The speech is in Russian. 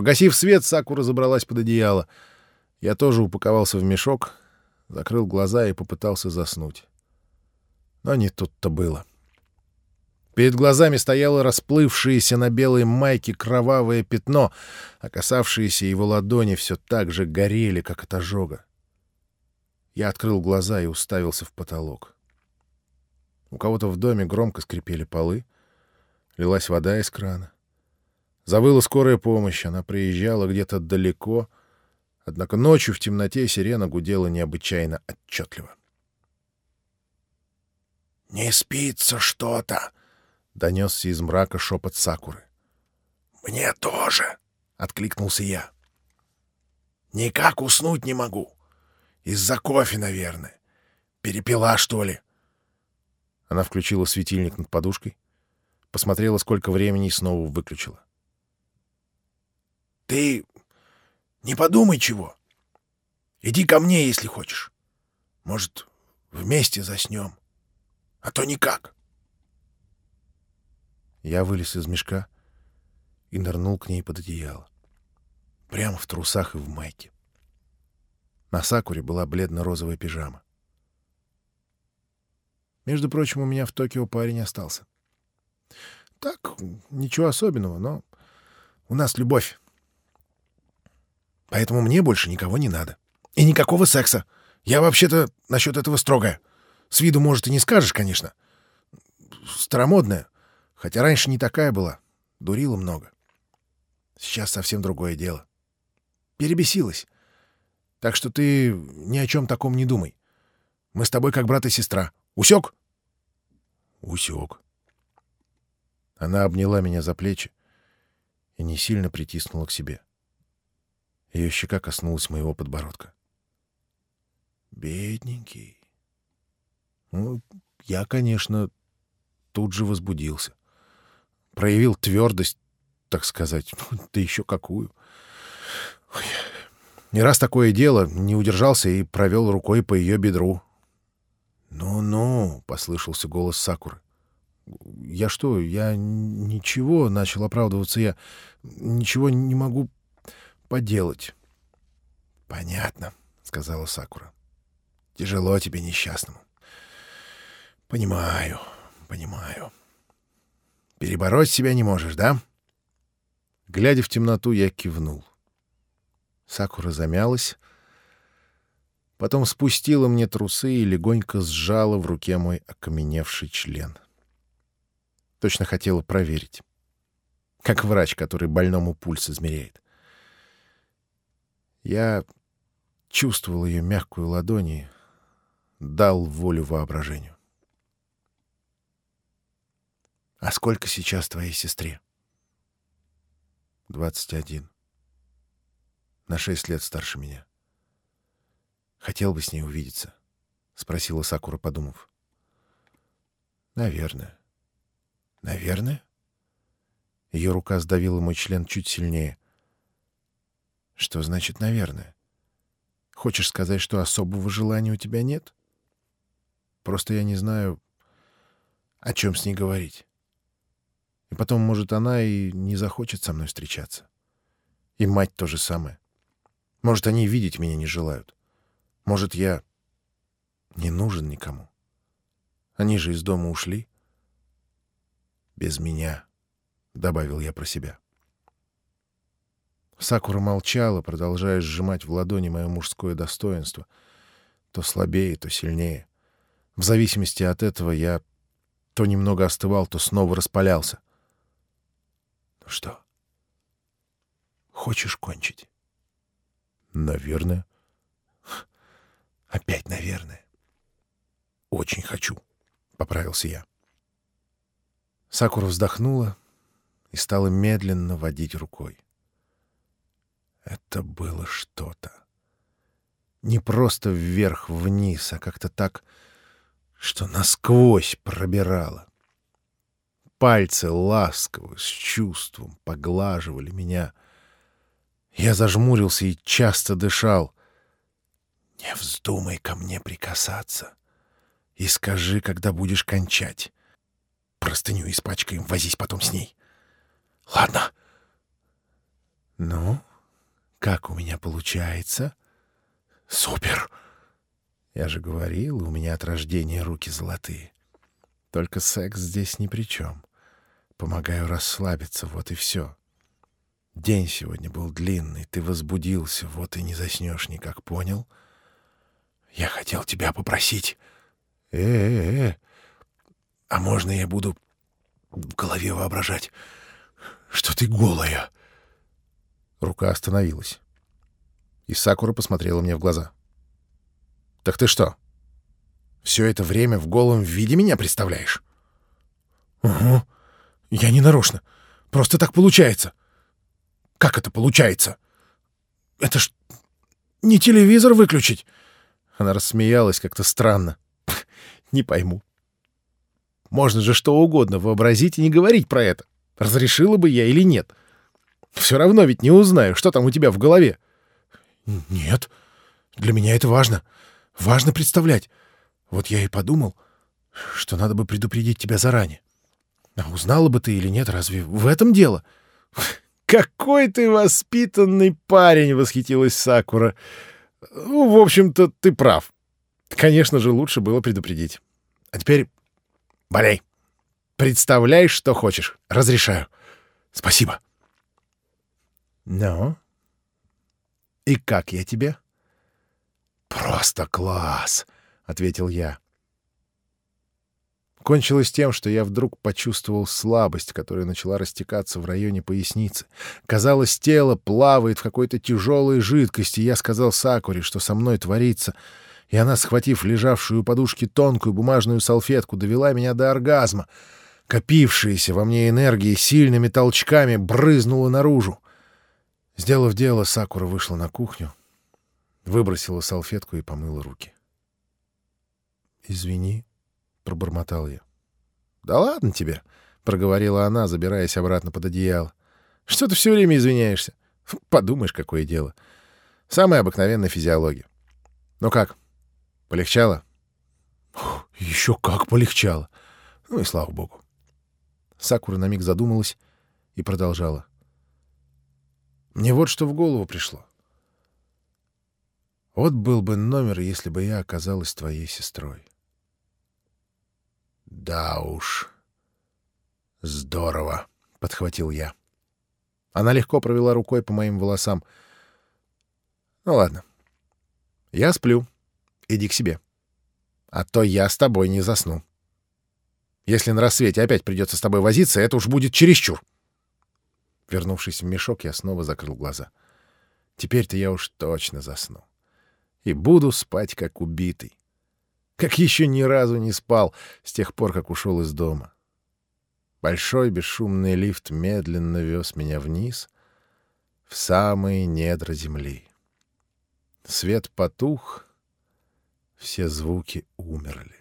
Погасив свет, Сакура забралась под одеяло. Я тоже упаковался в мешок, закрыл глаза и попытался заснуть. Но не тут-то было. Перед глазами стояло расплывшееся на белой майке кровавое пятно, а касавшиеся его ладони все так же горели, как от ожога. Я открыл глаза и уставился в потолок. У кого-то в доме громко скрипели полы, лилась вода из крана. Завыла скорая помощь, она приезжала где-то далеко, однако ночью в темноте сирена гудела необычайно отчетливо. «Не спится что-то!» — донесся из мрака шепот Сакуры. «Мне тоже!» — откликнулся я. «Никак уснуть не могу. Из-за кофе, наверное. Перепила, что ли?» Она включила светильник над подушкой, посмотрела, сколько времени, и снова выключила. «Ты не подумай чего. Иди ко мне, если хочешь. Может, вместе заснем. А то никак». Я вылез из мешка и нырнул к ней под одеяло. Прямо в трусах и в майке. На Сакуре была бледно-розовая пижама. Между прочим, у меня в Токио парень остался. Так, ничего особенного, но у нас любовь. Поэтому мне больше никого не надо. И никакого секса. Я вообще-то насчет этого строгая. С виду, может, и не скажешь, конечно. Старомодная. Хотя раньше не такая была. Дурила много. Сейчас совсем другое дело. Перебесилась. Так что ты ни о чем таком не думай. Мы с тобой как брат и сестра. Усек? Усек. Она обняла меня за плечи и не сильно притиснула к себе. Ее щека коснулась моего подбородка. Бедненький. Ну, я, конечно, тут же возбудился. Проявил твердость, так сказать. Да еще какую. Ой. Не раз такое дело, не удержался и провел рукой по ее бедру. «Ну-ну», — послышался голос Сакуры. «Я что, я ничего?» — начал оправдываться я. «Ничего не могу поделать». «Понятно», — сказала Сакура. «Тяжело тебе, несчастному». «Понимаю, понимаю. Перебороть себя не можешь, да?» Глядя в темноту, я кивнул. Сакура замялась, потом спустила мне трусы и легонько сжала в руке мой окаменевший член. Точно хотела проверить. Как врач, который больному пульс измеряет. Я чувствовал ее мягкую ладонь и дал волю воображению. «А сколько сейчас твоей сестре?» «Двадцать один на шесть лет старше меня. Хотел бы с ней увидеться, — спросила Сакура, подумав. Наверное. Наверное? Ее рука сдавила мой член чуть сильнее. Что значит «наверное»? Хочешь сказать, что особого желания у тебя нет? Просто я не знаю, о чем с ней говорить. И потом, может, она и не захочет со мной встречаться. И мать то же самое. Может, они видеть меня не желают. Может, я не нужен никому. Они же из дома ушли. Без меня, — добавил я про себя. Сакура молчала, продолжая сжимать в ладони мое мужское достоинство. То слабее, то сильнее. В зависимости от этого я то немного остывал, то снова распалялся. — Ну что, хочешь кончить? Наверное. Опять наверное. Очень хочу, поправился я. Сакура вздохнула и стала медленно водить рукой. Это было что-то. Не просто вверх-вниз, а как-то так, что насквозь пробирало. Пальцы ласково, с чувством поглаживали меня — я зажмурился и часто дышал. «Не вздумай ко мне прикасаться. И скажи, когда будешь кончать. Простыню испачкаем, возись потом с ней. Ладно?» «Ну, как у меня получается?» «Супер!» «Я же говорил, у меня от рождения руки золотые. Только секс здесь ни при чем. Помогаю расслабиться, вот и все. День сегодня был длинный, ты возбудился, вот и не заснешь никак, понял?» «Я хотел тебя попросить...» «Э-э-э...» «А можно я буду в голове воображать, что ты голая?» Рука остановилась. И Сакура посмотрела мне в глаза. «Так ты что, все это время в голом виде меня представляешь?» «Угу. Я не нарочно. Просто так получается». «Как это получается? Это ж не телевизор выключить?» Она рассмеялась как-то странно. «Не пойму. Можно же что угодно вообразить и не говорить про это. Разрешила бы я или нет. Все равно ведь не узнаю, что там у тебя в голове. Нет, для меня это важно. Важно представлять. Вот я и подумал, что надо бы предупредить тебя заранее. А узнала бы ты или нет, разве в этом дело? «Какой ты воспитанный парень!» — восхитилась Сакура. «Ну, в общем-то, ты прав. Конечно же, лучше было предупредить. А теперь болей. Представляй, что хочешь. Разрешаю. Спасибо». «Ну? И как я тебе?» «Просто класс!» — ответил я. Кончилось тем, что я вдруг почувствовал слабость, которая начала растекаться в районе поясницы. Казалось, тело плавает в какой-то тяжелой жидкости. Я сказал Сакуре, что со мной творится, и она, схватив лежавшую у подушки тонкую бумажную салфетку, довела меня до оргазма. Копившаяся во мне энергия сильными толчками брызнула наружу. Сделав дело, Сакура вышла на кухню, выбросила салфетку и помыла руки. «Извини», — пробормотал я. «Да ладно тебе», — проговорила она, забираясь обратно под одеяло. «Что ты все время извиняешься? Подумаешь, какое дело. Самая обыкновенная физиология. Ну как, полегчало?» «Еще как полегчало. Ну и слава богу». Сакура на миг задумалась и продолжала. Мне вот что в голову пришло. Вот был бы номер, если бы я оказалась твоей сестрой. Да уж. Здорово, подхватил я. Она легко провела рукой по моим волосам. Ну ладно. Я сплю. Иди к себе. А то я с тобой не засну. Если на рассвете опять придется с тобой возиться, это уж будет чересчур. Вернувшись в мешок, я снова закрыл глаза. Теперь-то я уж точно засну. И буду спать, как убитый. Как еще ни разу не спал с тех пор, как ушел из дома. Большой бесшумный лифт медленно вез меня вниз, в самые недра земли. Свет потух, все звуки умерли.